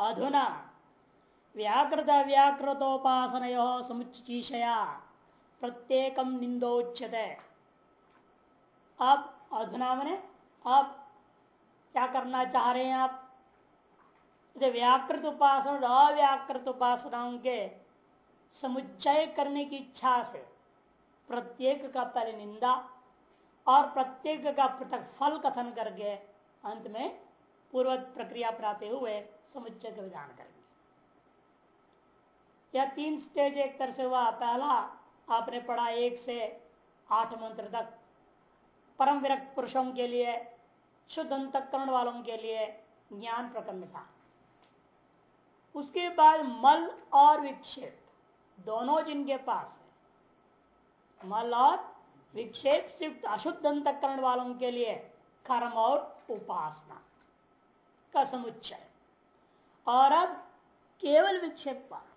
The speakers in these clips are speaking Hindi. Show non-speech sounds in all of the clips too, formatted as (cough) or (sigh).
अधुना। व्याकृत व्याकृतोपासन समुचीषया प्रत्येक निंदोच्यते अब अधुना मने, अब क्या करना चाह रहे हैं आप? व्याकृत उपासना और अव्याकृत उपासनाओं के समुच्चय करने की इच्छा से प्रत्येक का पहले निंदा और प्रत्येक का पृथक फल कथन करके अंत में पूर्व प्रक्रिया प्राप्त हुए। समुच्चय का विधान करेंगे। यह तीन स्टेज एक तरह से हुआ। पहला, आपने पढ़ा एक से आठ मंत्र तक। परम विरक्त पुरुषों के लिए, शुद्ध अंतकरण वालों के लिए ज्ञान प्रकरण था। उसके बाद मल और विक्षेप, दोनों जिनके पास है। मल और विक्षेप सिर्फ़ अशुद्ध अंतकरण वालों के लिए, कर्म और उपासना का समुच्चय। और अब केवल विक्षेप वाले।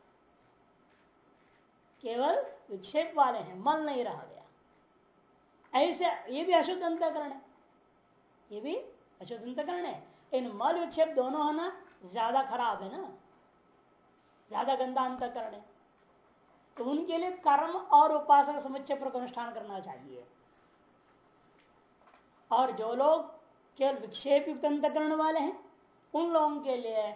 केवल विक्षेप वाले हैं मल नहीं रहा गया। ऐसे, ये भी अशुद्ध अंतकरण है। ये भी अशुद्ध अंतकरण है। इन मल विक्षेप दोनों होना ज़्यादा खराब है ना। ज़्यादा गंदा अंतकरण है। तो उनके लिए कर्म और उपासना समुच्चय पर अनुष्ठान करना चाहिए। और जो लोग केवल विक्षेप अंतकरण वाले हैं, उन लोगों के लिए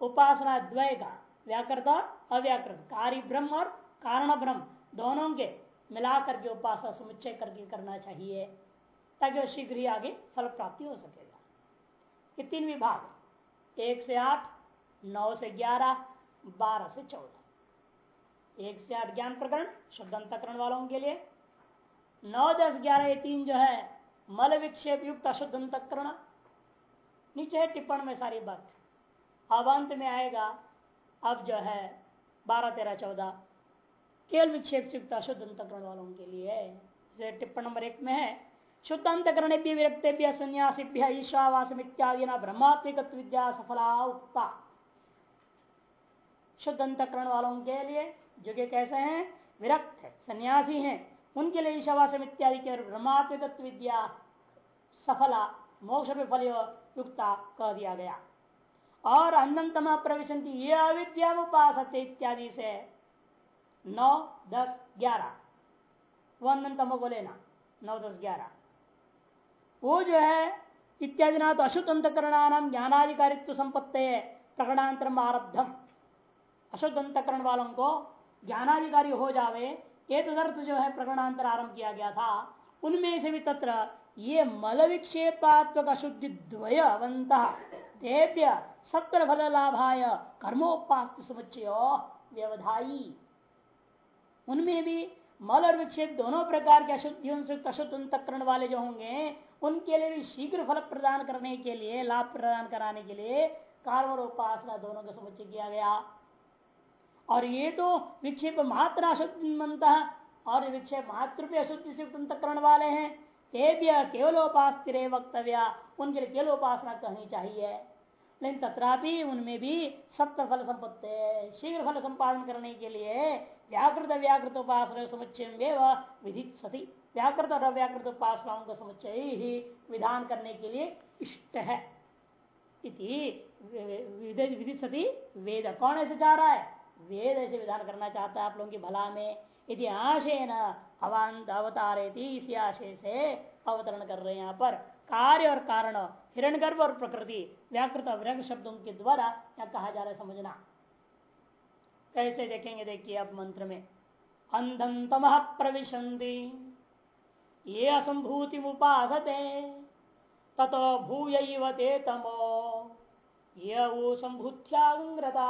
उपासना द्वय का व्याकृत अव्याकृत कार्य ब्रह्म और कारण ब्रह्म, दोनों के मिलाकर के उपासना समुच्चय करके करना चाहिए, ताकि शीघ्र ही आगे फल प्राप्ति हो सकेगा। ये तीन विभाग एक से आठ, नौ से ग्यारह, बारह से चौदह। एक से आठ ज्ञान प्रकरण, शुद्ध अंतकरण वालों के लिए। नौ, दस, ग्यारह, ये तीन जो है, मल विक्षेप युक्त अशुद्ध अंतकरण। नीचे टिप्पण में सारी बात। अब अंत में आएगा। अब जो है, बारह, तेरह, चौदह। केवल विक्षेप युक्त अशुद्ध अंतकरण वालों के लिए टिप्पण नंबर एक में है, शुद्ध अंतकरण विरक्तेभ्य संन्यासीभ्य ईशावासम इत्यादि न ब्रह्मात्मिक विद्या सफला उक्ता। शुद्ध अंतकरण वालों के लिए जो कि कैसे हैं? विरक्त है, सन्यासी हैं। उनके लिए ईशावासम इत्यादि के ब्रह्मात्मिक विद्या सफला, मोक्ष में फल युक्ता कह दिया गया। और अनंतम प्रविशंति ये अविद्या उपास इत्यादि से। नौ, दस, ग्यारह। वो अनंतम को लेना। नौ, दस, ग्यारह। वो जो है, इत्यादि ना तो अशुद्ध अंतकरणानाम ज्ञानाधिकारित्व संपत्ति प्रकरणांतरम आरब्धम। अशुद्ध अंतकरण वालों को ज्ञानाधिकारी हो जावे। ये तदर्थ जो है प्रकरणांतर आरंभ किया गया था। उनमें से भी तत्र ये मल विक्षेपात्मक अशुद्धि द्वयवंत देव्य सत्र फल लाभाय कर्मोपास्त समुच्चय व्यवधाई उनमें भी मल और विक्षेप दोनों प्रकार के अशुद्धियों से अशुद्ध अंतकरण वाले जो होंगे, उनके लिए भी शीघ्र फल प्रदान करने के लिए, लाभ प्रदान कराने के लिए कार्य और उपासना दोनों का समुच्चय किया गया। और ये तो विक्षेप मात्र अशुद्ध मनता और विक्षेप मात्र भी अशुद्धि से अंतकरण वाले हैं। तेभ्य केवलोपास वक्तव्य। उनके लिए केवल उपासना कहनी चाहिए। लेकिन तथापि उनमें भी सत्य फल संपत्ति, शीघ्र फल संपादन करने के लिए व्याकृत व्याकृत उपासना समुच्चय विधित सती व्याकृत और अव्याकृत उपासनाओं का समुच्चय ही विधान करने के लिए इष्ट है। इति विधि सती वेद। कौन ऐसे चाह रहा है? वेद ऐसे विधान करना चाहता है आप लोगों की भला में। यदि आशय न अवान्त अवतारे इसी आशय से अवतरण कर रहे हैं यहाँ पर। कार्य और कारण हिरण गर्भ और प्रकृति, व्याकृत अव्यक्त शब्दों के द्वारा यहाँ कहा जा रहा है समझना। कैसे देखेंगे देखिए अब मंत्र में। अंधन तम प्रविशंति ये असंभूति उपासते। ततो भूय ते तमो। ये वो संभूत्याग्रता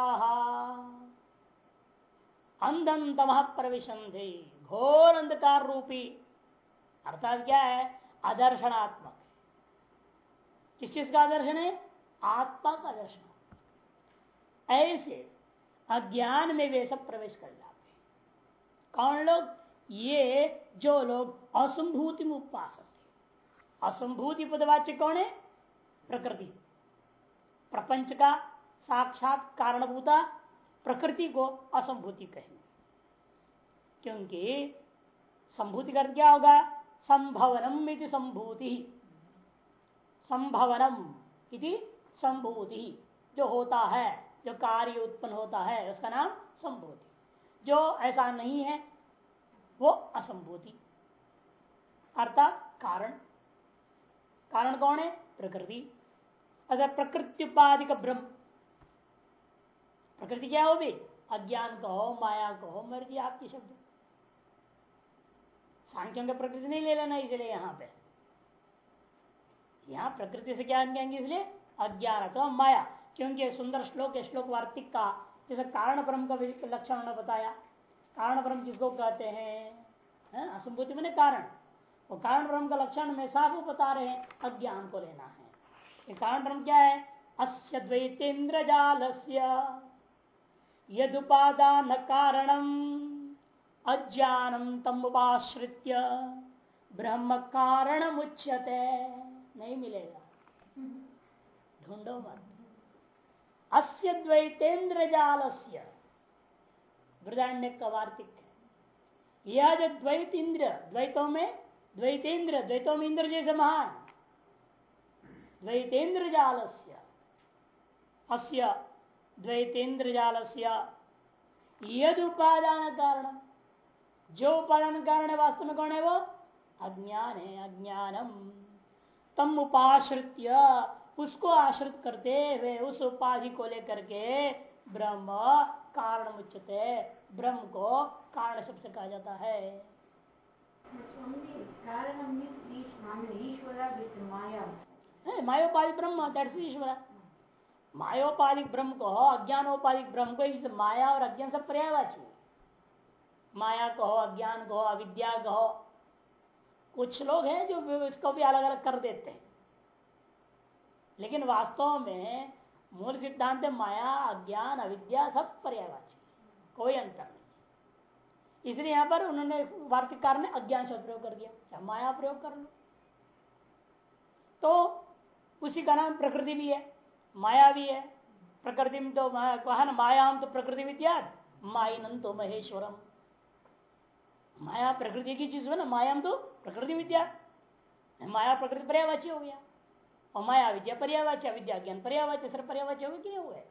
अंधन तम प्रविशंधि घोर अंधकार रूपी। अर्थात क्या है? आदर्शनात्मक। किस चीज़ का आदर्शन है? आत्मा का दर्शन ऐसे अज्ञान में वे सब प्रवेश कर जाते कौन लोग? ये जो लोग असंभूति में उपास असंभूति पदवाच्य कौन है? प्रकृति। प्रपंच का साक्षात कारणभूता प्रकृति को असंभूति कहेंगे। क्योंकि संभूति का क्या होगा? संभवनम इति संभूति। संभवनम इति संभूति। जो होता है, जो कार्य उत्पन्न होता है, उसका नाम संभूति। जो ऐसा नहीं है, वो असंभूति। अर्थात कारण। कारण कौन है? प्रकृति। अगर प्रकृति उपाधि का ब्रह्म प्रकृति क्या हो भी अज्ञान कहो, माया कहो, मर्ज़ी आपकी शब्द। सांख्यों का प्रकृति नहीं ले लेना इसलिए यहाँ पे। यहाँ प्रकृति से क्या कहेंगे इसलिए? अज्ञान तो माया। क्योंकि सुंदर श्लोक है, श्लोक वार्तिक का। जैसे कारण ब्रह्म का लक्षण उन्होंने बताया। कारण ब्रह्म किसको कहते हैं? असंभूति मैंने कारण। वो कारण ब्रह्म का लक्षण में साफ़ बता रहे हैं, अज्ञान को लेना है। कारण ब्रह्म क्या है? अस्य द्वैतेन्द्र जाल यदुपादान कारणम अज्ञानम तम उपाश्रित्य ब्रह्म कारण मुच्यते नहीं मिलेगा। ढूंढो मत। अस्य द्वैतेन्द्र जाल वृदान्य का वार्तिक यह जो द्वैत इंद्र द्वैतों में, द्वैतेन्द्र, द्वैतों में इंद्र जैसे महान। द्वैतेन्द्र जाल अस्य द्वैतेन्द्र जाल यद उपादान कारण। जो उपादान कारण है वास्तव में कौन है वो? अज्ञान है अज्ञानम। तम उपाश्रित्य उसको आश्रित करते हुए उस उपाधि को लेकर के ब्रह्म कारण मुच्यते। ब्रह्म को कारण सबसे कहा जाता है। मायोपाधिक ब्रह्म ईश्वर। मायोपाधिक ब्रह्म को अज्ञानोपाधिक ब्रह्म को इस माया और अज्ञान सब पर्यायवाची। माया कहो, अज्ञान कहो, अविद्या कहो, कुछ लोग हैं जो इसको भी अलग अलग कर देते हैं। लेकिन वास्तव में मूल सिद्धांत माया, अज्ञान, अविद्या सब पर्यायवाची। कोई अंतर नहीं। इसलिए यहाँ पर उन्होंने वार्तिकार ने अज्ञान शब्द प्रयोग कर दिया क्या माया प्रयोग कर लो। तो उसी का नाम प्रकृति भी है। माया भी है। प्रकृति में तो कहा ना तो प्रकृति विद्या माइनन तो महेश्वरम। माया प्रकृति की चीज़ है ना मायाम तो प्रकृति विद्या माया प्रकृति पर्यावाची हो गया। और माया विद्या पर्यावाच्य विद्या ज्ञान पर्यावाच्य सर पर्यावाच्य हो कि नहीं हुए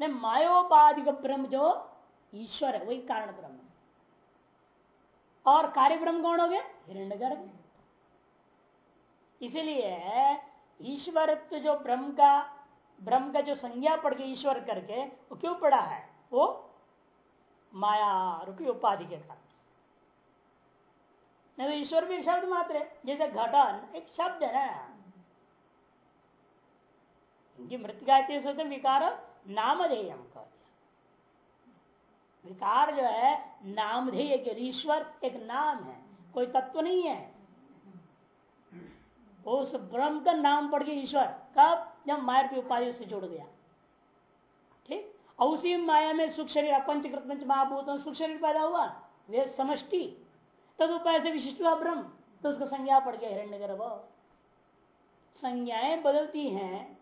मायोपाधिक ब्रह्म जो ईश्वर है, वही कारण ब्रह्म। और कार्य ब्रह्म कौन हो गया? हिरण्य इसीलिए ईश्वरत्व जो ब्रह्म का ब्रह्म का जो संज्ञा पड़ गई ईश्वर करके, वो क्यों पड़ा है? वो माया रूपी उपाधि के कारण। नहीं तो ईश्वर भी शब्द मात्र है, जैसे घटन एक शब्द है ना। इनकी मृतिका होते विकार नामधेय कह दिया। विकार जो है, नामधेय ईश्वर एक नाम है, कोई तत्व नहीं है। उस ब्रह्म का नाम पड़ गया ईश्वर कब? जब माया की उपाधि से जुड़ गया। ठीक? और उसी माया में सुख शरीर पंचकृत पंच महाभूत सुख शरीर पैदा हुआ। वे समष्टि। तद उपाय से विशिष्ट हुआ ब्रह्म। तो उसका संज्ञा पड़ गया हिरण्य गर्भ। संज्ञाएँ बदलती हैं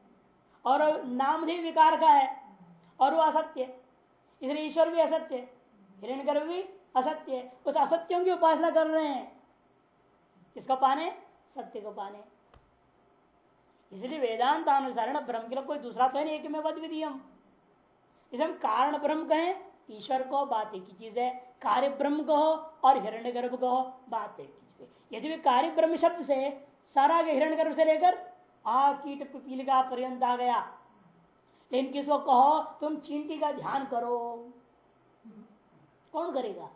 और नाम भी विकार का है। और वो असत्य। इसलिए ईश्वर भी असत्य। हिरण्य गर्भ भी असत्य। उस असत्यों की उपासना कर रहे हैं। किसको पाने? सत्य को पाने। इसलिए वेदांत अनुसारण ब्रह्म के लिए कोई दूसरा तो है नहीं एक में वध विधि हम इसे हम कारण ब्रह्म कहें, ईश्वर को बात एक ही चीज़ है। कार्य ब्रह्म कहो और हिरण्य गर्भ कहो, बात एक ही चीज़ यदि कार्य ब्रह्म शब्द से सारा के हिरण्य गर्भ से लेकर आ कीट पीलिका पर्यंत आ गया, लेकिन किसको कहो, तुम चींटी का ध्यान करो। कौन करेगा?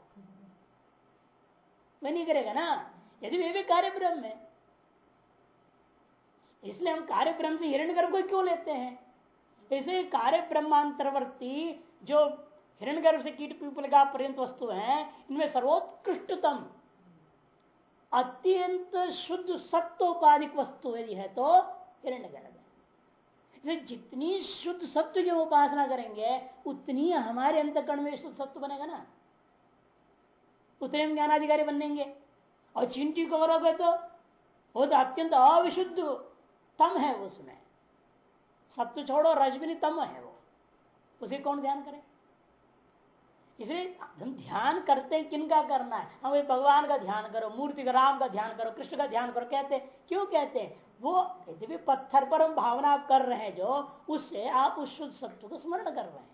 वह नहीं करेगा ना? यदि वे भी कार्य ब्रह्म है इसलिए हम कार्य ब्रह्म से हिरण्य को क्यों लेते हैं? ऐसे कार्य ब्रह्मांतरवर्ती जो हिरण से कीट पीपल का पर्यंत वस्तु है, इनमें सर्वोत्कृष्टतम, अत्यंत शुद्ध सत्वोपाधिक वस्तु यदि है तो हिरण्य गर्भ। है जितनी शुद्ध सत्व की उपासना करेंगे, उतनी हमारे अंतकरण में शुद्ध सत्व बनेगा ना। उतने हम ज्ञानाधिकारी बनेंगे और चिंटी को करोगे तो वो तो अत्यंत अविशुद्ध तम है उसमें। सत्व छोड़ो रजबिनी तम है वो। उसे कौन ध्यान करे? इसलिए हम ध्यान करते हैं किनका करना है? हम भगवान का ध्यान करो, मूर्ति का, राम का ध्यान करो, कृष्ण का ध्यान करो, कहते क्यों कहते हैं? वो यदि पत्थर पर हम भावना कर रहे हैं जो, उससे आप उस शुद्ध सत्व को स्मरण कर रहे हैं।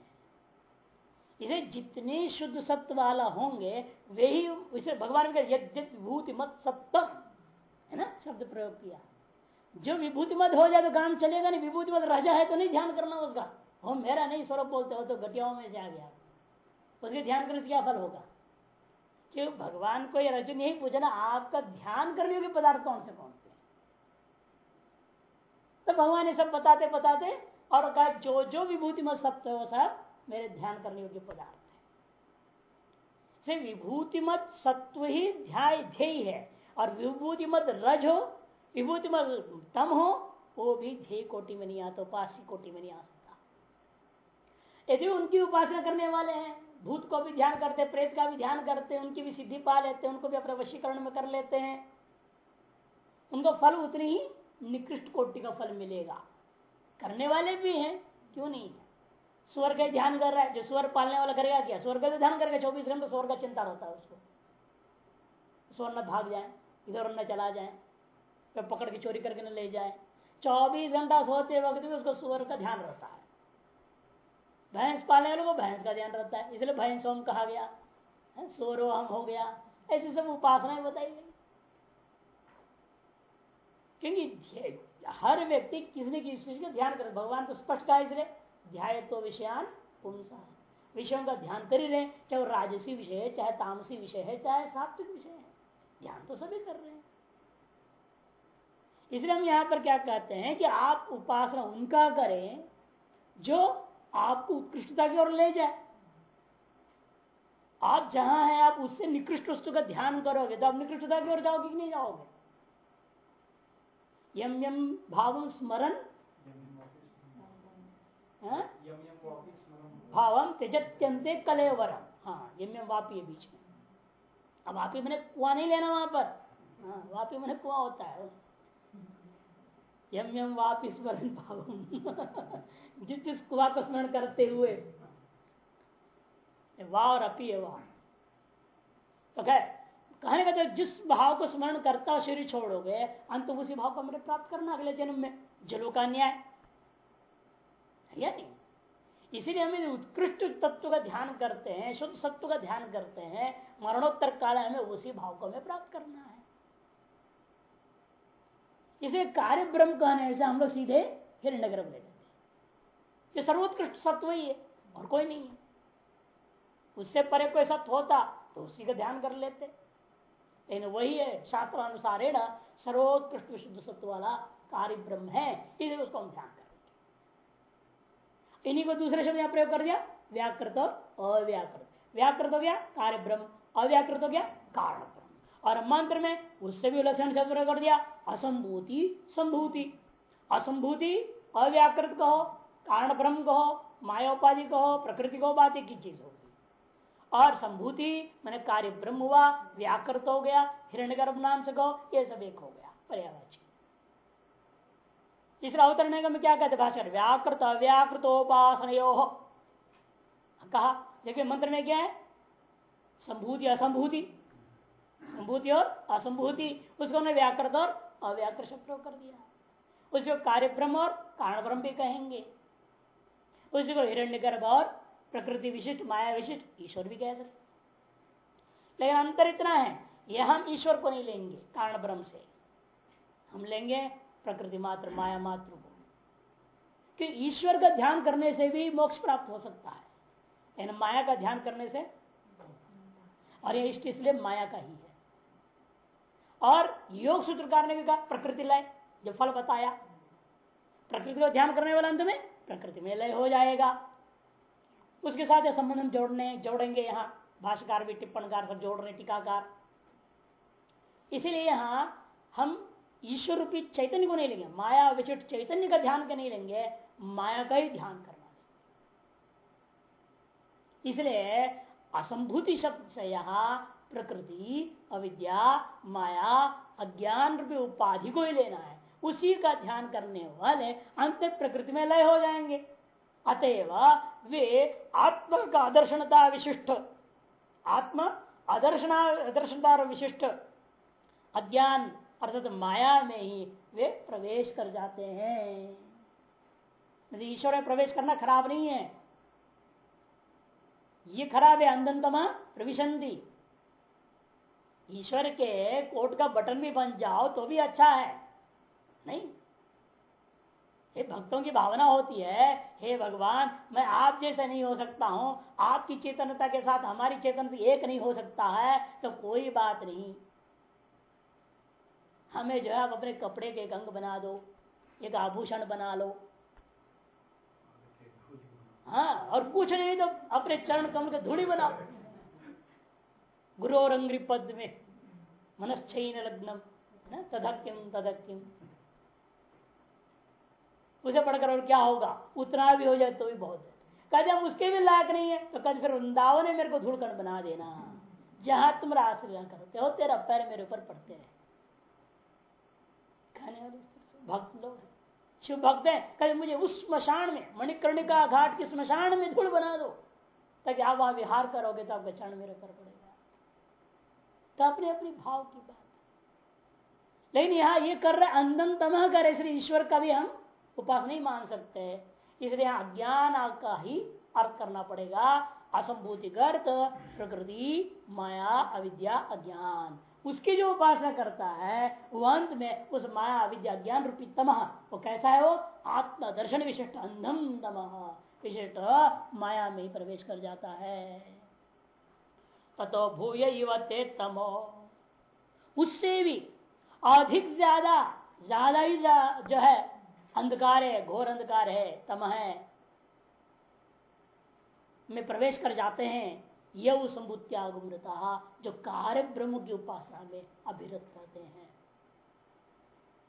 इसे जितने शुद्ध सत्व वाला होंगे, वे ही इसे भगवान का विभूति मत सप्तम है ना, शब्द प्रयोग किया। जो विभूति मत हो जाए तो काम चलेगा नहीं विभूति मत रजा है तो नहीं ध्यान करना उसका। हम मेरा नहीं स्वरूप बोलते हो तो घटियाओं में से आ गया। उसके ध्यान करने से क्या फल होगा? कि भगवान को ये रजन यही पूछना आपका ध्यान करने योग्य पदार्थ कौन से कौन से? तो भगवान ये सब बताते बताते, और कहा, जो जो विभूति मत सत्य हो सब मेरे ध्यान करने योग्य पदार्थ है। विभूति मत सत्व ही ध्याय, ध्येय है, और विभूति मत रज हो विभूति तम हो, वो भी ध्येय कोटि में नहीं आता, उपासी कोटि में नहीं आ सकता। यदि उनकी उपासना करने वाले हैं, भूत को भी ध्यान करते, प्रेत का भी ध्यान करते, उनकी भी सिद्धि पा लेते हैं उनको भी अपने वशीकरण में कर लेते हैं, उनको फल उतनी ही निकृष्ट कोटि का फल मिलेगा। करने वाले भी हैं, क्यों नहीं? है स्वर का ध्यान कर रहा है, जो स्वर पालने वाला करेगा क्या? स्वर का ध्यान करेगा, चौबीस घंटे स्वर का चिंता रहता है उसको। स्वर न भाग जाए, इधर न चला जाए तो पकड़ के चोरी करके न ले जाए। चौबीस घंटा सोते वक्त भी उसको स्वर का ध्यान रहता है। भैंस पालने वाले को भैंस का ध्यान रहता है, इसलिए भैंस होम कहा गया सोरो हम हो गया। ऐसी सब उपासनाएँ बताई गई। क्योंकि हर व्यक्ति किसी न किसी चीज़ का ध्यान करे। भगवान तो स्पष्ट कहा इसलिए, ध्याय तो विषयान पुंसा। विषयों का ध्यान कर ही रहे, चाहे वो राजसी विषय है, चाहे तामसी विषय है, चाहे सात्विक विषय है। ध्यान तो सभी कर रहे हैं। इसलिए हम यहाँ पर क्या कहते हैं कि आप उपासना उनका करें जो आपको उत्कृष्टता की ओर ले जाए। आप जहाँ हैं, आप उससे निकृष्ट वस्तु का ध्यान करोगे तो आप निकृष्टता की ओर जाओगे कि नहीं जाओगे? यम यम भाव स्मरण भावम तेजत्यंते कलेवरम। हाँ यम यम वापी बीच में। अब वापी मैंने कुआ नहीं लेना वहाँ पर। हाँ वापी मैंने कुआ होता है। यम यम वापी स्मरण जिस जिस कुआ को स्मरण करते हुए वाह और अपी है वाह। तो कह कहने का तो जिस भाव को स्मरण करता शरीर छोड़ोगे, अंत उसी भाव को हमें प्राप्त करना अगले जन्म में। जलो का न्याय नहीं? इसीलिए हमें उत्कृष्ट तत्व का ध्यान करते हैं, शुद्ध सत्व का ध्यान करते हैं, मरणोत्तर काल हमें उसी भाव को हमें प्राप्त करना है। इसे कार्य ब्रह्म कहने से हम लोग सीधे हिरण्य गर्भ ले ये सर्वोत्कृष्ट सत्व ही है, और कोई नहीं है। उससे परे कोई सत्य होता तो उसी का ध्यान कर लेते। लेकिन वही है शास्त्र अनुसार सर्वोत्कृष्ट विशुद्ध सत्व वाला कार्य ब्रह्म है इसलिए उसको हम ध्यान करेंगे इन्हीं को दूसरे शब्द यहाँ प्रयोग कर दिया, व्याकृत और अव्याकृत। व्याकृत हो गया कार्य ब्रह्म, अव्याकृत हो गया कारण। और मंत्र में उससे भी लक्षण शब्द कर दिया, असंभूति, संभूति। असंभूति, अव्याकृत कहो, कारण ब्रह्म को मायोपाधि कहो, प्रकृति को बात एक ही चीज़ होगी। और संभूति, मैंने कार्य ब्रह्म हुआ, व्याकृत हो गया हिरण्य नाम से कहो, ये सब एक हो गया, पर्यावाची। तीसरा अवतरण का क्या कहते भाषण व्याकृत अव्याकृत अव्याकृतोपासन कहा, देखिए मंत्र में क्या है? संभूति, असंभूति। संभूति और असंभूति, उसको उन्होंने व्याकृत और अव्याकृत प्रयोग कर दिया। उसको कार्य ब्रह्म और कारण ब्रह्म भी कहेंगे। उसी को हिरण्य गर्भ और प्रकृति विशिष्ट, माया विशिष्ट, ईश्वर भी कह सकते लेकिन अंतर इतना है, यह हम ईश्वर को नहीं लेंगे कारण ब्रह्म से। हम लेंगे प्रकृति मात्र, माया मात्र को। कि ईश्वर का ध्यान करने से भी मोक्ष प्राप्त हो सकता है। माया का ध्यान करने से और यह इष्ट इसलिए माया का ही है। और योग सूत्रकार ने भी कहा, प्रकृति लय। जो फल बताया, प्रकृति को ध्यान करने वाला अंत में प्रकृति में लय हो जाएगा। उसके साथ संबंध हम जोड़ने, जोड़ेंगे यहाँ। भाष्यकार भी टिप्पणकार, सब जोड़ रहे टीकाकार। इसीलिए यहाँ हम ईश्वर रूपी चैतन्य को नहीं लेंगे, माया विशिष्ट चैतन्य का ध्यान का नहीं लेंगे, माया का ही ध्यान करना इसलिए असंभूति शब्द से यहाँ प्रकृति, अविद्या, माया, अज्ञान रूपी उपाधि को ही लेना है। उसी का ध्यान करने वाले अंत प्रकृति में लय हो जाएँगे। अतएव वे आत्म का आदर्शनता विशिष्ट, आत्म आदर्शना, आदर्शनता विशिष्ट, अज्ञान अर्थात माया में ही वे प्रवेश कर जाते हैं। ईश्वर में प्रवेश करना खराब नहीं है, ये खराब है अंधनतमा प्रविशंति। ईश्वर के कोट का बटन भी बन जाओ तो भी अच्छा है। नहीं? ये भक्तों की भावना होती है, हे भगवान, मैं आप जैसा नहीं हो सकता हूँ। आपकी चेतनता के साथ हमारी चेतनता एक नहीं हो सकता है तो कोई बात नहीं। हमें जो है आप अपने कपड़े के अंग बना दो, एक आभूषण बना लो। हाँ और कुछ नहीं तो अपने चरण कमल के धूड़ी बनाओ गुरु रंग्री पद में मनश्चन लग्नम तदक्यम तदक्यम उसे पढ़कर और क्या होगा? उतना भी हो जाए तो भी बहुत है। कद हम उसके भी लायक नहीं है। तो कद फिर वृंदावन ने मेरे को धूलकण बना देना। जहाँ तुम आश्रय करते हो तेरा पैर मेरे ऊपर पड़ते रहे। खाने वाले भक्त लोग शिव भक्त है। कभी मुझे उस स्मशान में, मणिकर्णिका घाट के स्मशान में धूल बना दो, ताकि आप वहाँ विहार करोगे तो आपका चरण मेरे ऊपर पड़ेगा। तो अपने अपने भाव की बात लेकिन यहाँ ये कर रहे अंदन तमह कर, इसलिए ईश्वर का भी हम उपास नहीं मान सकते। इसलिए अज्ञान का ही अर्थ करना पड़ेगा। असंभूतिगत प्रकृति, माया, अविद्या, अज्ञान। उसकी जो उपासना करता है, वो अंत में उस माया, अविद्या ज्ञान रूपी तमह, वो कैसा है वो? आत्म दर्शन विशिष्ट, अंधम तमह। विशिष्ट माया में ही प्रवेश कर जाता है। ततो भूय ते तमो। उससे भी अधिक ज़्यादा ज़्यादा ही जा, जो है अंधकार है घोर अंधकार है तम है। में प्रवेश कर जाते हैं यह संभुत्यागुमृता जो कार्य ब्रह्म की उपासना में अभिरत रहते हैं।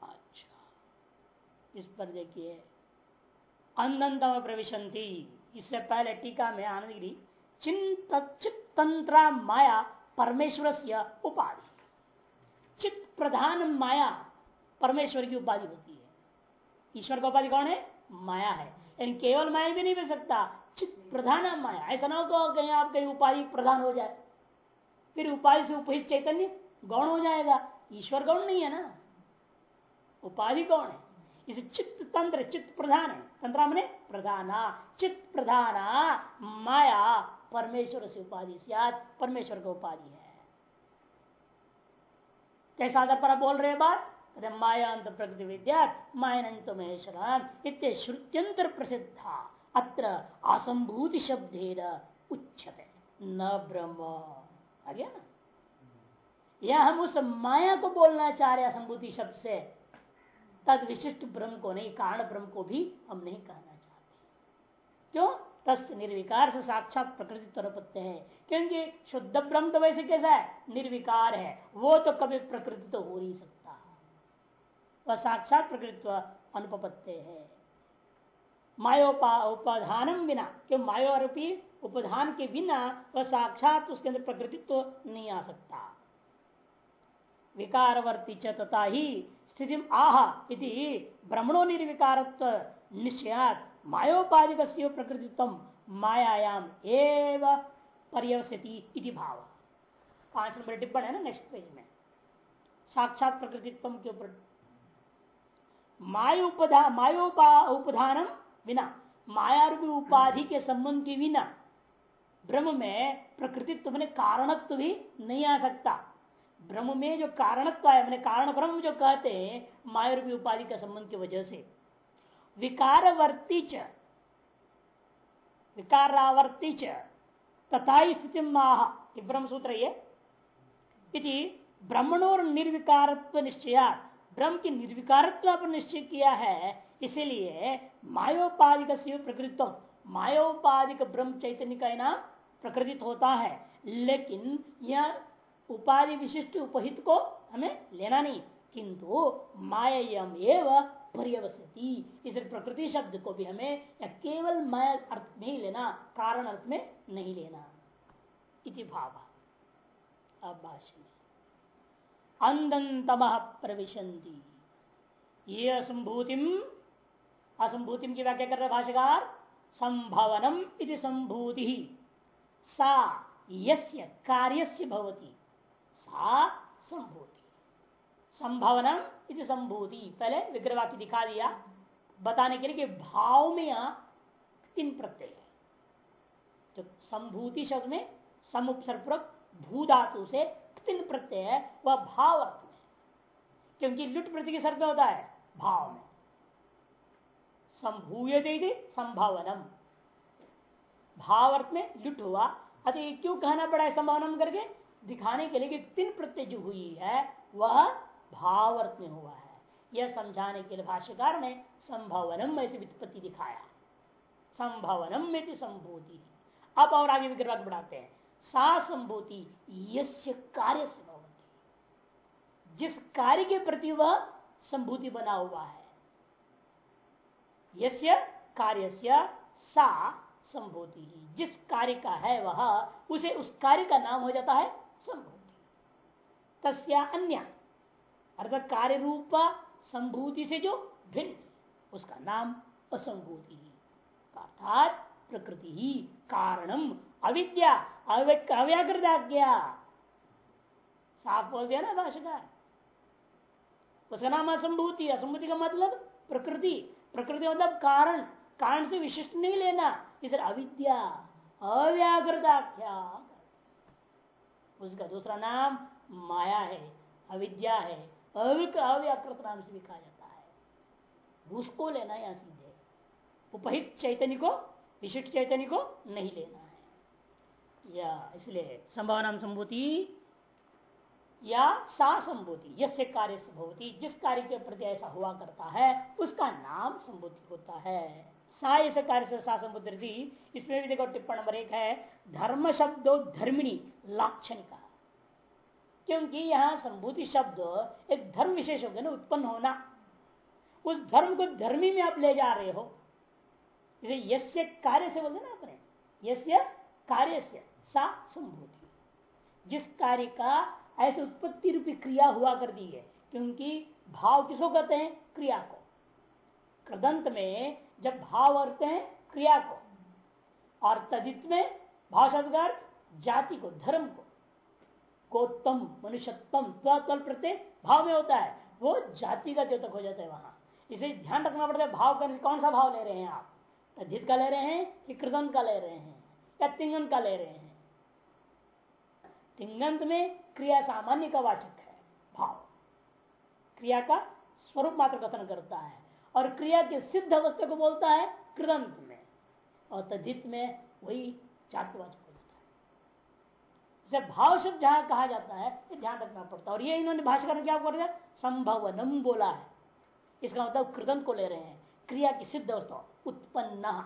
अच्छा। इस पर देखिए अंधनतम प्रविशंति। इससे पहले टीका में आनंदगिरी चिंत चित्तंत्रा माया परमेश्वर से उपाधि। चित्त प्रधान माया परमेश्वर की उपाधि होती है। ईश्वर का उपाधि कौन है? माया है। लेकिन केवल माया भी नहीं मिल सकता चित्त प्रधान माया। ऐसा ना हो तो कहीं आप कहीं उपाधि प्रधान हो जाए। फिर उपाधि से उपहित चैतन्य गौण हो जाएगा। ईश्वर गौण नहीं है ना? उपाधि कौन है? इसे चित्त तंत्र चित्त प्रधान है। तंत्र मैंने प्रधाना। चित्त प्रधाना माया परमेश्वर से उपाधि परमेश्वर का उपाधि है। कैसा आधार पर बोल रहे बात मायांत प्रकृति विद्या मायनंत महेश्वरान। इतने श्रुत्यंतर प्रसिद्धा, अत्र असंभूति शब्द उच्चते न ब्रह्म। आ गया ना? या हम उस माया को बोलना चाह रहे असंभूति शब्द से। तद विशिष्ट ब्रह्म को नहीं, कारण ब्रह्म को भी हम नहीं कहना चाहते। क्यों? तस् निर्विकार से साक्षात प्रकृति तरपत्य है। क्योंकि शुद्ध ब्रह्म तो वैसे कैसा है? निर्विकार है। वो तो कभी प्रकृति तो हो नहीं सकता। वह साक्षात प्रकृतित्व अनुपत्य है। मायोपा बिना, क्यों मायो आरोपी उपधान के बिना वह साक्षात उसके अंदर प्रकृतित्व नहीं आ सकता। विकारवर्ती तथा ही स्थिति आह इति ब्रह्मणो निर्विकारत्व निश्चयात। मायोपाधिक प्रकृतित्व मायायाम एव पर्यवसती भाव। पाँच नंबर टिप्पण है ना नेक्स्ट पेज में। साक्षात प्रकृतित्व के ऊपर। माया उपधा मायोपा बिना माया रूपी उपाधि के संबंध के बिना ब्रह्म में प्रकृतित्व मैंने कारणत्व भी नहीं आ सकता। ब्रह्म में जो कारणत्व है मैंने कारण ब्रह्म जो कहते हैं माया रूपी उपाधि के संबंध की वजह से। विकारवर्ती च। विकारावर्ती च। तथा स्थिति माह। ब्रह्म सूत्र ये। ब्रह्मणोर निर्विकारत्व निश्चयात ब्रह्म की निर्विकारत्व पर निश्चय किया है, इसीलिए मायोपाधिक प्रकृतित्व। मायोपाधिक ब्रह्म चैतन्य का नाम प्रकृतित होता है। लेकिन यह उपाधि विशिष्ट उपहित को हमें लेना नहीं। किंतु मायम एवं पर्यवसती। इस प्रकृति शब्द को भी हमें या केवल माया अर्थ में ही लेना, कारण अर्थ में नहीं लेना। इति भाव। अब भाष्य में। अंधतम प्रविशंति ये असंभूतिम असंभूतिम की व्याख्या कर रहे भाष्यकार। संभवनम इति संभूति। सा यस्य कार्यस्य भवति। सा संभूति। संभावना इति संभूति पहले विग्रह वाक्य दिखा दिया, बताने के लिए कि भाव में यहाँ तीन प्रत्यय है। जो संभूति शब्द में समुपसर्गपूर्वक भू धातु से तीन प्रत्यय है, वह भाव अर्थ में क्योंकि लुट प्रति के सर्द में होता है, भाव में। संभूय संभावनम। भाव अर्थ में लुट हुआ, अतः क्यों कहना पड़ा है संभावना करके? दिखाने के लिए कि तीन प्रत्यय जो हुई है, वह भाव अर्थ में हुआ है। यह समझाने के लिए भाष्यकार ने संभावनम ऐसी वित्पत्ति दिखाया। संभावनम में संभूति। अब और आगे विग्रह बढ़ाते हैं। सा संभूति यस्य कार्य जिस कार्य के प्रति वह संभूति बना हुआ है, यस्य कार्य सा संभूति। जिस कार्य का है वह, उसे उस कार्य का नाम हो जाता है संभूति। तस्या अन्य। अर्थात कार्य रूप संभूति से जो भिन्न, उसका नाम असंभूति अर्थात प्रकृति ही कारणम, अविद्या अव्याकृत आज्ञा साफ़ बोल दिया ना भाषाकार उसका नाम असंभूति असंभूति का मतलब प्रकृति। प्रकृति मतलब कारण। कारण से विशिष्ट नहीं लेना, इसे अविद्या अव्याकृत आख्या उसका दूसरा नाम माया है, अविद्या है। अव्याकृत नाम से भी कहा जाता है। उसको लेना या सीधे। उपहित चैतन्य को, विशिष्ट चैतन्य को नहीं लेना है। या इसलिए संभावना संभूति या सा संभूति यसे कार्य संभूति जिस कार्य के प्रति ऐसा हुआ करता है, उसका नाम संभूति होता है। सा ऐसे कार्य से सा संभूति इसमें भी देखो, टिप्पण नंबर एक है धर्म शब्द धर्मिणी, लाक्षणिका। क्योंकि यहाँ संभूति शब्द एक धर्म विशेष हो गया ना, उत्पन्न होना। उस धर्म को धर्मी में आप ले जा रहे हो। यस्य कार्य से बोलते ना अपने। यस्य कार्य से, सा संभूति। जिस कार्य का ऐसे उत्पत्ति रूपी क्रिया हुआ कर दी है, क्योंकि भाव किसको कहते हैं? क्रिया को। कृदंत में जब भाव करते हैं, क्रिया को। और तदित में भाव शब्द जाति को, धर्म को। गोत्तम मनुष्यत्म त्वल प्रत्यय भाव में होता है। वो जाति का द्योतक हो जाता है वहाँ। इसे ध्यान रखना पड़ता है, भाव करने कौन सा भाव ले रहे हैं आप? तद्धित का ले रहे हैं कि कृदंत का ले रहे हैं? या तिंगन का ले रहे हैं? तिंगंत में क्रिया सामान्य का वाचक है, भाव। क्रिया का स्वरूप मात्र कथन करता है। और क्रिया के सिद्ध अवस्था को बोलता है कृदंत में। और तद्धित में वही चाटवाचक हो भाव शब्द जहाँ कहा जाता है ये ध्यान रखना पड़ता है। और ये इन्होंने भाषा में क्या कर दिया संभवनम बोला है। इसका मतलब कृदंत को ले रहे हैं। क्रिया की सिद्ध अवस्था, उत्पन्न।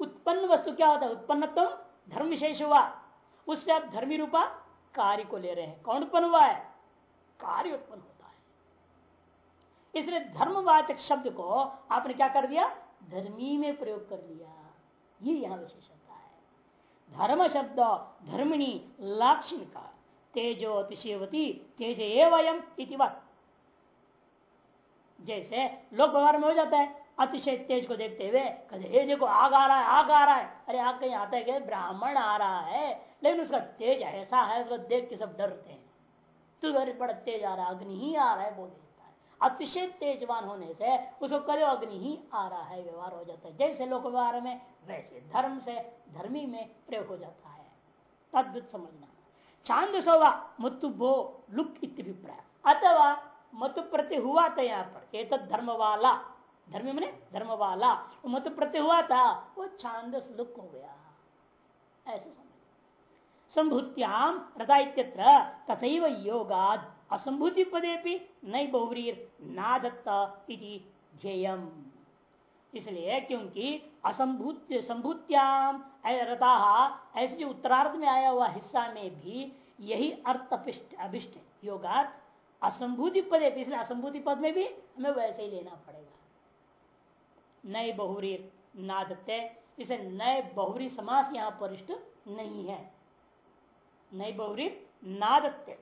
उत्पन्न वस्तु क्या होता है? उत्पन्नतम धर्म विशेष हुआ उससे आप धर्मी रूपा कार्य को ले रहे हैं। कौन उत्पन्न हुआ है? कार्य उत्पन्न होता है। इसलिए धर्मवाचक शब्द को आपने क्या कर दिया? धर्मी में प्रयोग कर लिया ये यहाँ विशेषता है धर्म शब्द धर्मिणी, लाक्षणिका। तेजो अतिशयवती, तेज एवं जैसे लोक व्यवहार में हो जाता है, अतिशय तेज को देखते हुए कहते हे देखो, आग आ रहा है, आग आ रहा है। अरे, आग कहीं आता है ब्राह्मण आ रहा है। लेकिन उसका तेज ऐसा है, उसको देख के सब डरते हैं। तू अरे बड़ा तेज आ रहा है, अग्नि ही आ रहा है बोल। अतिशय तेजवान होने से उसको करो अग्नि ही आ रहा है, व्यवहार हो जाता है। जैसे लोक व्यवहार में, वैसे धर्म से, धर्मी में प्रयोग हो जाता है। अद्भुत समझना। चाँद सोवा मुत्तु भो लुक इत्यभिप्राय अथवा मत प्रति हुआ था यहाँ पर। एक धर्म वाला धर्म मैंने धर्म वाला मत प्रति हुआ था, वो छांदस लुक हो गया। ऐसे समझ संभूत्याम रथा इत्यत्र तथैव योगाद असंभूति पदे भी नई बहुरीर नादत्ता ध्येयम। इसलिए क्योंकि असंभूत संभूत्याम रथा ऐसे जो उत्तरार्ध में आया हुआ हिस्सा में भी यही अर्थ अभिष्ट योगात असंभूति पद इसलिए असंभूति पद में भी हमें वैसे ही लेना पड़ेगा। नए बहुरी नादत्य इसे नए बहुरी समास यहाँ परिष्ट नहीं है। नई बहुरी नादत्य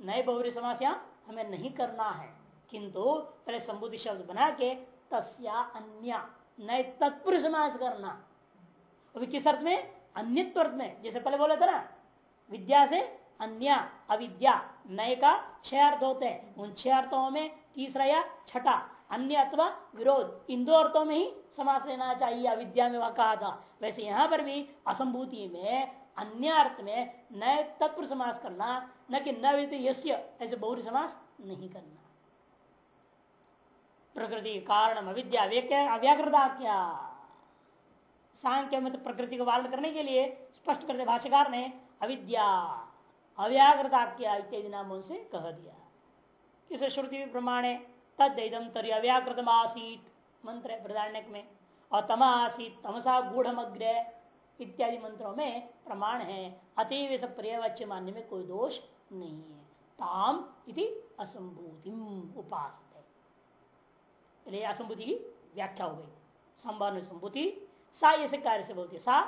नए बहुरी समास हमें नहीं करना है। किंतु पहले संबुद्धि शब्द बना के तस्या अन्य, नए तत्पुरुष समास करना। अभी किस अर्थ में? अन्य अर्थ में। जैसे पहले बोला था ना, विद्या से अन्य, अविद्या, नए का छह अर्थ होते हैं। उन छह अर्थों में तीसरा या छठा, अन्य अथवा विरोध, इन दो अर्थों में ही समास लेना चाहिए, अविद्या में वह कहा था। वैसे यहाँ पर भी असंभूति में, अन्य अर्थ में नए तत्व समास करना न कि न ऐसे बहुरी समास नहीं करना। प्रकृति कारण अविद्या अव्याकृता क्या सांख्य में तो प्रकृति को पालन करने के लिए स्पष्ट करते भाष्यकार ने अविद्या अव्याकृता क्या इत्यादि नामों से कह दिया। किस श्रुति प्रमाणे तदम तरी अव्याकृत आसीत मंत्र है में और तमा आसीत तमसा गूढ़ इत्यादि मंत्रों में प्रमाण है। अतीव सब पर्यावच्य मानने में कोई दोष नहीं है। ताम इति असंभूति उपास असंभूति की व्याख्या हो गई। संभावना संभूति। सा ये कार्य से बोलती सा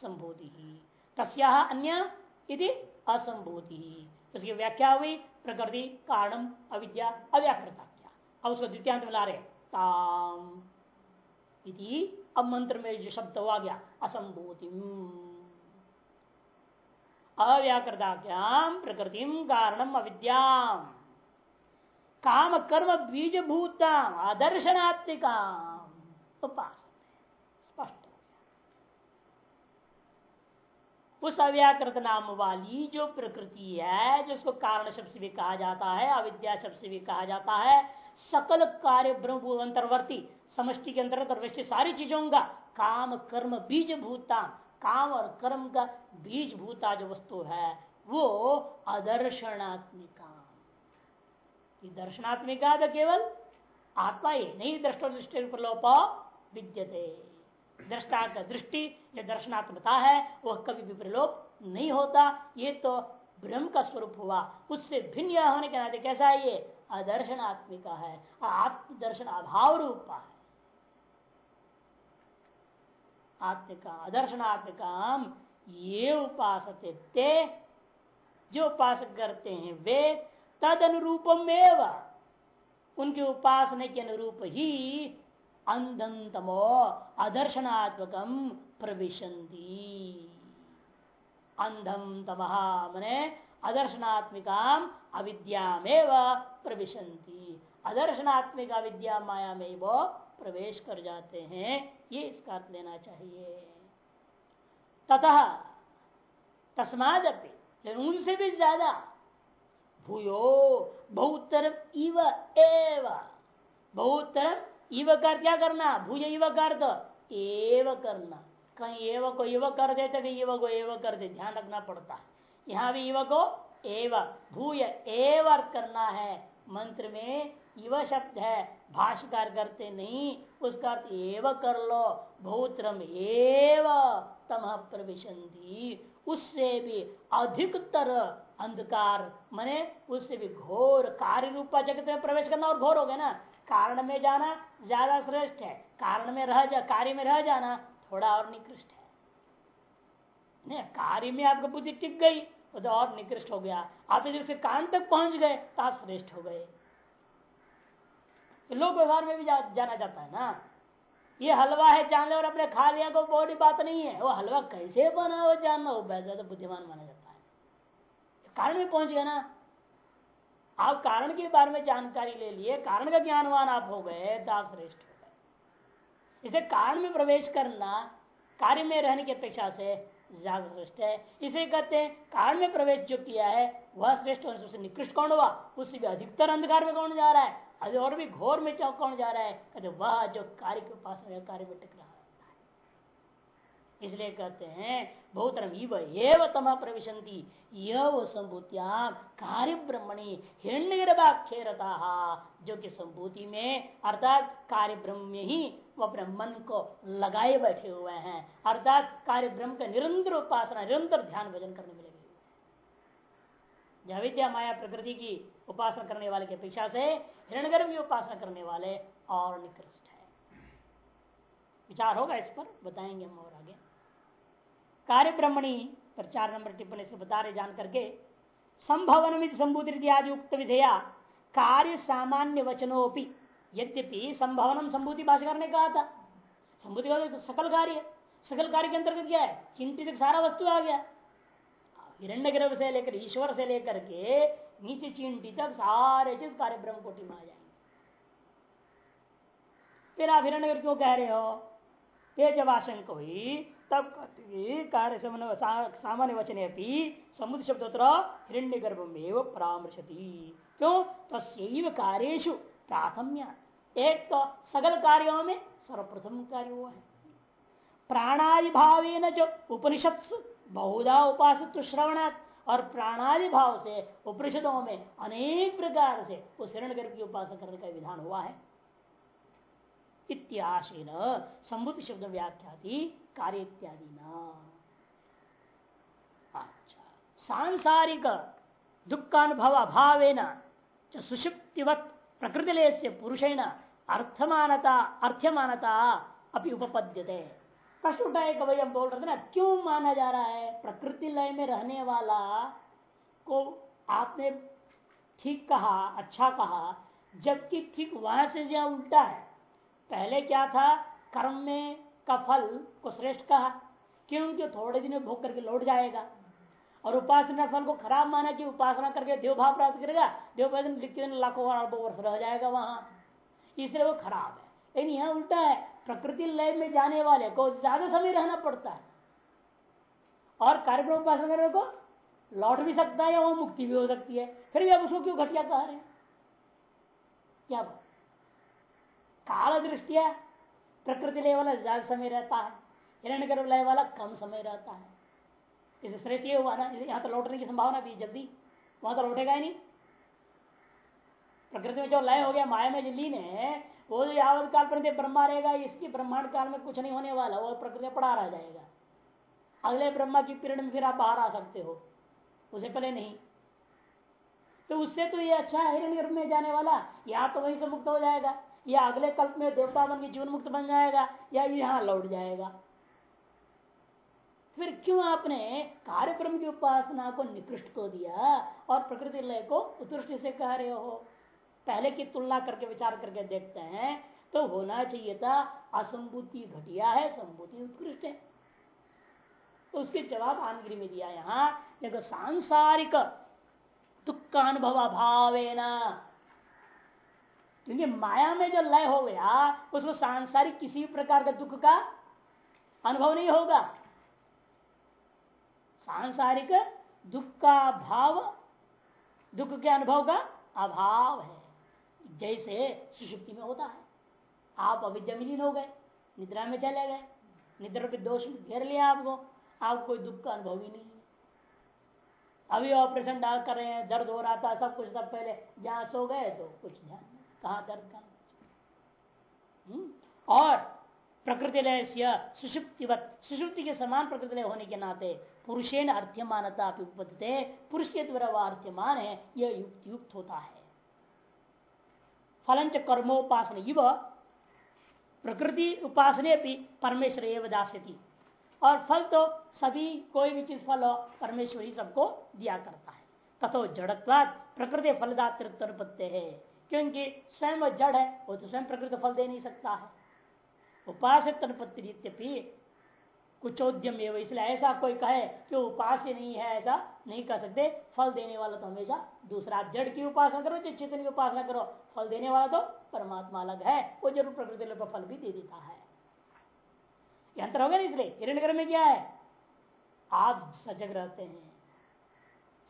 संभूति। ही तस्या अन्य इति असंभूति। ही उसकी व्याख्या हुई प्रकृति, कारणम, अविद्या अव्याकृता क्या अब उसको द्वितीयांत में ला रहे ताम इति अब मंत्र में जो शब्द हुआ गया असंभूति अव्याकृताख्याम प्रकृति कारणम अविद्याम। काम कर्म बीज भूताम आदर्शनात्मिका उपास स्पष्ट उस अव्याकृत नाम वाली जो प्रकृति है जिसको कारण शब्द भी कहा जाता है, अविद्या शब्द से भी कहा जाता है, सकल कार्य ब्रह्म अंतर्वर्ती, समष्टि के अंतर्गत और सारी चीज़ों का काम कर्म बीज भूता काम और कर्म का बीज भूता जो वस्तु है, वो अदर्शनात्मिका। दर्शनात्मिका तो केवल आत्मा ही नहीं, दृष्टो दृष्टि प्रलोप विद्यते। दृष्टा का दृष्टि जो दर्शनात्मता है, वह कभी भी प्रलोप नहीं होता। ये तो ब्रह्म का स्वरूप हुआ। उससे भिन्न होने के नाते कैसा है ये? अदर्शनात्मिका है। आत्मदर्शन अभाव रूपा है। आत्मिका अदर्शनात्मिका ये उपास जो उपासक करते हैं वे तद अनुरूपम उनके उपासने के अनुरूप ही अंधंतमो, अदर्शनात्मकम प्रविशंति अंधम तमहा मने अदर्शनात्मिका अविद्यामेव प्रविशंति अदर्शनात्मिका विद्या माया में वो प्रवेश कर जाते हैं। ये इसका अर्थ लेना चाहिए। तथा तस्माद उनसे भी ज़्यादा, भूयो बहुतरम इव एव। बहुतरम इव कर क्या करना? भूय इव कर दो एव करना। कहीं एव को इव कर देते, कहीं इव को एव कर दे ध्यान रखना पड़ता है। यहाँ भी इव को एव, भूय एव करना है। मंत्र में इव शब्द है। भाष्यकार करते नहीं उसका अर्थ एव कर लो बहुतरम एव तम प्रविशंति उससे भी अधिकतर अंधकार, मने उससे भी घोर कार्य रूपा जगत में प्रवेश करना और घोर हो गया ना। कारण में जाना ज़्यादा श्रेष्ठ है, कारण में रह जा, कार्य में रह जाना थोड़ा और निकृष्ट है। कार्य में आपकी बुद्धि टिक गई तो और निकृष्ट हो गया। आप यदि उसके कान तक पहुँच गए तो आप श्रेष्ठ हो गए। लोक व्यवहार में भी जा, जाना जाता है ना। ये हलवा है जान और अपने खा लिया को बड़ी बात नहीं है। वो हलवा कैसे बना वो जानना वो वैसा तो बुद्धिमान माना जाता है। कारण में पहुँच गया ना। आप कारण के बारे में जानकारी ले लिए कारण का ज्ञानवान आप हो गए तो आप श्रेष्ठ हो गए। इसे कारण में प्रवेश करना कार्य में रहने की अपेक्षा से ज़्यादा श्रेष्ठ है। इसे कहते हैं कारण में प्रवेश जो किया है वह श्रेष्ठ निकृष्ट कौन हुआ? उससे भी अधिकतर अंधकार में कौन जा रहा है? अभी और भी घोर में कौन जा रहा है? कहते, वह, जो कार्य के पास कार्य में टिक रहा है। इसलिए कहते हैं बहुत तम प्रविशंति यह संभूतियाँ कार्य ब्रह्मणी हिरण्यगर्भाख्यरता जो कि संभूति में, अर्थात कार्य ब्रह्म में ही वो अपने मन को लगाए बैठे हुए हैं। अर्थात कार्य ब्रह्म का निरंतर उपासना, निरंतर ध्यान भजन करने में लगे विद्या माया प्रकृति की उपासना करने वाले के अपेक्षा से हिरणगर्भ की उपासना करने वाले और निकृष्ट है। विचार होगा इस पर, बताएँगे हम और आगे। कार्य ब्रह्मणी पर चार नंबर टिप्पणी से बता रहे जान करके संभवन संबुद्धि आदि उक्त विधेया कार्य सामान्य वचनोपि, यद्यपि संभवनम संभूति भाषा ने कहा था। संभूति तो सकल कार्य सकल कार्य के अंतर्गत क्या है? चिंतित सारा वस्तु आ गया। हिरण्य से लेकर ईश्वर से लेकर के नीचे चींटी तक सारे चीज़ कार्य ब्रह्म कोटि में आ जाएँगे। फिर आप हिरण्य क्यों कह रहे हो? ये जब आशंक हुई तब कार्य सामान्य वचन भी समुद्र शब्द हिरण्य गर्भ में परामर्शति क्यों? तस्व कार्यु प्राथम्य। एक तो सकल कार्यों में सर्वप्रथम कार्य वो है। प्राणादि भाव जो उपनिषद बहुधा उपास श्रवणात्। और प्राणादि भाव से, उपनिषदों में अनेक प्रकार से उस हिरण गर्भ की उपासना करने का विधान हुआ है। इत्याशेन संबुद्ध शब्द व्याख्या कार्य इत्यादि न अच्छा। सांसारिक दुखानुभव अभाव सुषुप्तिवत प्रकृति से पुरुषेण अर्थमानता अर्थमानता अपनी उपपद्यते। प्रश्न उठा है भाई हम बोल रहे थे ना, क्यों माना जा रहा है? प्रकृति लय में रहने वाला को आपने ठीक कहा अच्छा कहा, जबकि ठीक वहाँ से जो उल्टा है। पहले क्या था? कर्म में का फल को श्रेष्ठ कहा क्योंकि थोड़े दिन में भोग करके लौट जाएगा। और उपासना फल को खराब माना कि उपासना करके देव भाव प्राप्त करेगा, देव लिखते लाखों वर्ष रह जाएगा वहाँ। इसलिए वो खराब है। लेकिन यहाँ उल्टा है। प्रकृति लय में जाने वाले को ज़्यादा समय रहना पड़ता है। और कार्यक्रम उपासना करने को लौट भी सकता है या वो मुक्ति भी हो सकती है। फिर भी आप उसको क्यों घटिया कह रहे हैं? क्या बात? काल दृष्टिया प्रकृति लय वाला ज़्यादा समय रहता है। हिरण्य गर्भ लय वाला कम समय रहता है। इसे श्रेष्ठ ये हुआ ना यहाँ तो लौटने की संभावना भी जल्दी। वहाँ तो लौटेगा ही नहीं। प्रकृति में जो लय हो गया, माया में जो लीन है वो जो यावत काल पर ब्रह्मा रहेगा, इसकी ब्रह्मांड काल में कुछ नहीं होने वाला, वो प्रकृति पड़ा रह जाएगा। अगले ब्रह्मा की पीरियड में फिर आप बाहर आ सकते हो, उसे पहले नहीं। तो उससे तो ये अच्छा हिरण गर्भ में जाने वाला या तो वहीं से मुक्त हो जाएगा, या अगले कल्प में देवता बन के जीवन मुक्त बन जाएगा, या यहाँ लौट जाएगा। फिर क्यों आपने कार्यक्रम की उपासना को निकृष्ट को दिया और प्रकृति लय को उत्कृष्ट से कह रहे हो? पहले की तुलना करके, विचार करके देखते हैं तो होना चाहिए था असंभूति घटिया है संभूति उत्कृष्ट है। उसके जवाब आनगिरी में दिया यहाँ, देखो, सांसारिक दुख का अनुभव अभाव क्योंकि माया में जो लय हो गया, उसमें सांसारिक किसी प्रकार का दुख का अनुभव नहीं होगा। सांसारिक दुख का भाव दुख के अनुभव का अभाव है। जैसे सुषुप्ति में होता है। आप अविद्या मिलीन हो गए, निद्रा में चले गए, निद्रा पे दोष घेर लिया आपको, आप कोई दुख का अनुभव ही नहीं अभी ऑपरेशन डाल कर रहे हैं, दर्द हो रहा था, सब कुछ सब पहले, जहाँ सो गए तो कुछ ध्यान कहा दर्द का हम्म? और प्रकृति लय सुषुप्तिवत सुषुप्ति के समान प्रकृति लय होने के नाते पुरुषेण अर्थ्यमानता पुरुष के द्वारा वह अर्थ्यमान है, यह युक्त युक्त होता है। फलंच कर्मोपासन। युव प्रकृति उपासने भी परमेश्वर एवं दास्यति। और फल तो सभी कोई भी चीज़ फल हो, परमेश्वर ही सबको दिया करता है। तथो जड़त्वाद प्रकृति फलदातृत्व है। क्योंकि स्वयं जड़ है, वो तो स्वयं प्रकृति फल दे नहीं सकता है। उपास कुचोद्यम एवं इसलिए ऐसा कोई कहे कि उपास नहीं है, ऐसा नहीं कर सकते। फल देने वाला तो हमेशा दूसरा जड़ की उपासना करो चाहे चेतन की उपासना करो। फल देने वाला तो परमात्मा अलग है। वो ज़रूर प्रकृति फल भी दे देता है। यंत्र हो गया इसलिए। हिरण्य में क्या है? आप सजग रहते हैं।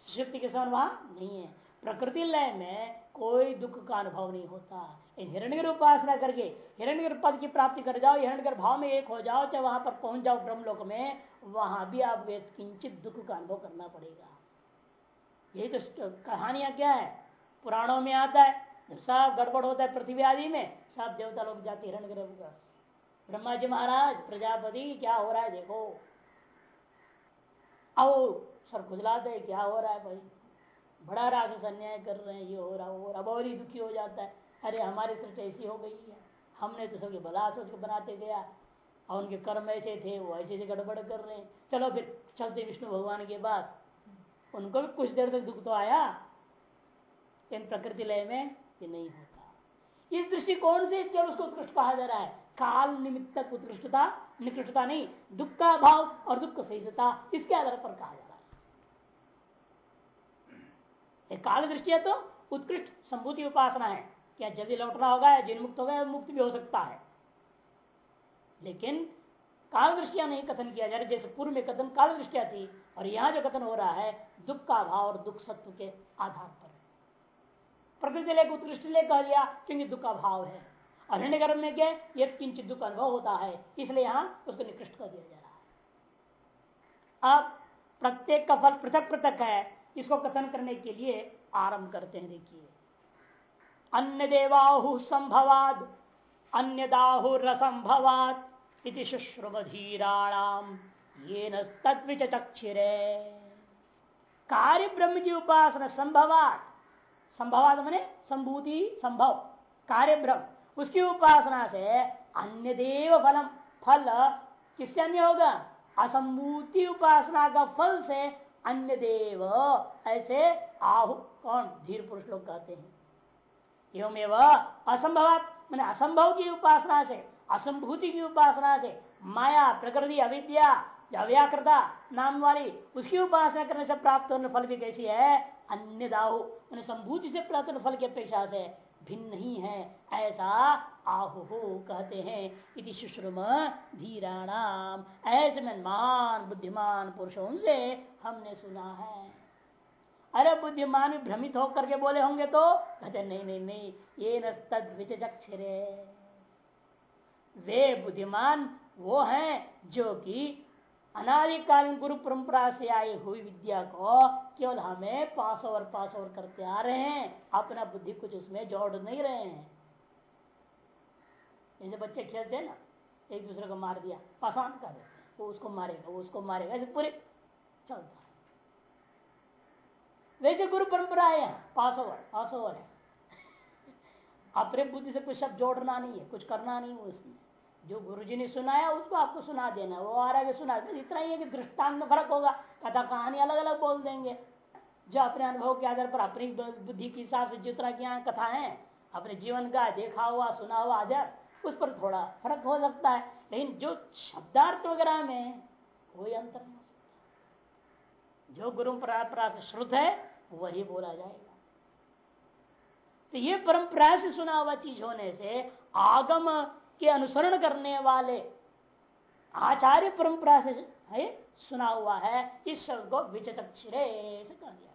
शक्ति के समान वहाँ नहीं है। प्रकृति लय में कोई दुख का अनुभव नहीं होता। हिरण्य उपासना करके हिरण्य पद की प्राप्ति कर जाओ हिरण्य भाव में एक हो जाओ, चाहे वहाँ पर पहुँच जाओ ब्रह्मलोक में वहाँ भी आपको किंचित दुख का अनुभव करना पड़ेगा। यही तो कहानियाँ क्या है। पुराणों में आता है सब गड़बड़ होता है पृथ्वी आदि में, सब देवता लोग जाते हिरण्य ब्रह्मा जी महाराज, प्रजापति, क्या हो रहा है देखो। आओ, सर खुजलाते क्या हो रहा है भाई? बड़ा राक्षस अन्याय कर रहे हैं, ये हो रहा हो रहा बहुत ही दुखी हो जाता है। अरे हमारी सृष्टि ऐसी हो गई है। हमने तो सबके भला सोच के बनाते गया। और उनके कर्म ऐसे थे, वो ऐसे ऐसे गड़बड़ कर रहे हैं। चलो फिर, चलते विष्णु भगवान के पास। उनको भी कुछ देर तक दुख तो आया इन प्रकृति लय में ये नहीं होता। इस दृष्टिकोण से केवल उसको उत्कृष्ट कहा जा रहा है। काल निमित्तक उत्कृष्टता, निकृष्टता नहीं, दुख का भाव और दुख सहिष्णुता, इसके आधार पर कहा जा रहा है। काल दृष्टि है तो उत्कृष्ट, संभूति उपासना है। क्या जल्दी लौटना होगा या जिन मुक्त होगा मुक्त भी हो सकता है। लेकिन काल दृष्टिया नहीं कथन किया जा रहा। जैसे पूर्व में कथन काल दृष्टिया थी और यहाँ जो कथन हो रहा है, दुख का भाव और दुख सत्व के आधार पर। प्रकृति लेकर उत्कृष्ट ले कह दिया क्योंकि दुख का भाव है। अरण्य गर्भ में क्या ये किंचित दुख अनुभव होता है, इसलिए यहाँ उसको निकृष्ट कर दिया जा रहा है। अब प्रत्येक का फल पृथक पृथक है, इसको कथन करने के लिए आरंभ करते हैं, देखिए। अन्य देवाहु संभवाद, अन्य दाहु रसंभवाद। इति शुश्रुमधीराणाम। ये नक्षिरे कार्य ब्रह्म की उपासना संभवात। संभवात मैंने संभूति संभव। कार्य ब्रह्म उसकी उपासना से अन्य देव फलम। फल किससे अन्य होगा? असंभूति उपासना का फल से अन्य देव ऐसे आहु, कौन? धीर पुरुष लोग कहते हैं। एवं असंभव मैंने असंभव की उपासना से असंभूति की उपासना से, माया, प्रकृति, अविद्या अव्याकृता नाम वाली उसकी उपासना करने से प्राप्त होने फल भी कैसी है? अन्य दाहु संभूति से प्राप्त फल की अपेक्षा से भिन्न नहीं है। ऐसा आहु कहते हैं। इति शुश्रुम धीराणाम। ऐसे में महान बुद्धिमान पुरुषों से हमने सुना है। अरे बुद्धिमान भ्रमित होकर के बोले होंगे तो कहते नहीं नहीं नहीं, ये न तद विचक्षरे वे बुद्धिमान वो हैं जो कि अनादिकालीन गुरु परंपरा से आई हुई विद्या को केवल हमें पास ओवर पास ओवर करते आ रहे हैं। अपना बुद्धि कुछ उसमें जोड़ नहीं रहे हैं। जैसे बच्चे खेलते हैं ना, एक दूसरे को मार दिया पासान कर वो उसको मारेगा, वो उसको मारेगा, ऐसे पूरे चलता है। वैसे गुरु परंपरा है पास ओवर पास ओवर है। (laughs) अपने बुद्धि से कुछ शब्द जोड़ना नहीं है, कुछ करना नहीं है उसमें। जो गुरु जी ने सुनाया, उसको आपको सुना देना वो आ रहा है सुना इतना ही है कि दृष्टांत फ़र्क होगा। कथा कहानी अलग अलग बोल देंगे। जो अपने अनुभव के आधार पर, अपनी बुद्धि के हिसाब से जितना ज्ञान कथा है, अपने जीवन का देखा हुआ, सुना हुआ आधार, उस पर थोड़ा फ़र्क हो सकता है। लेकिन जो शब्दार्थ वगैरह में कोई अंतर नहीं हो सकता। जो गुरु परंपरा से श्रुत है, वही बोला जाएगा। तो ये परंपरा से सुना हुआ चीज़ होने से आगम के अनुसरण करने वाले आचार्य परंपरा से, है, सुना हुआ है, इस शब्द को विचक्षिरे से कह दिया।